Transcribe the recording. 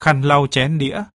khăn lau chén đĩa.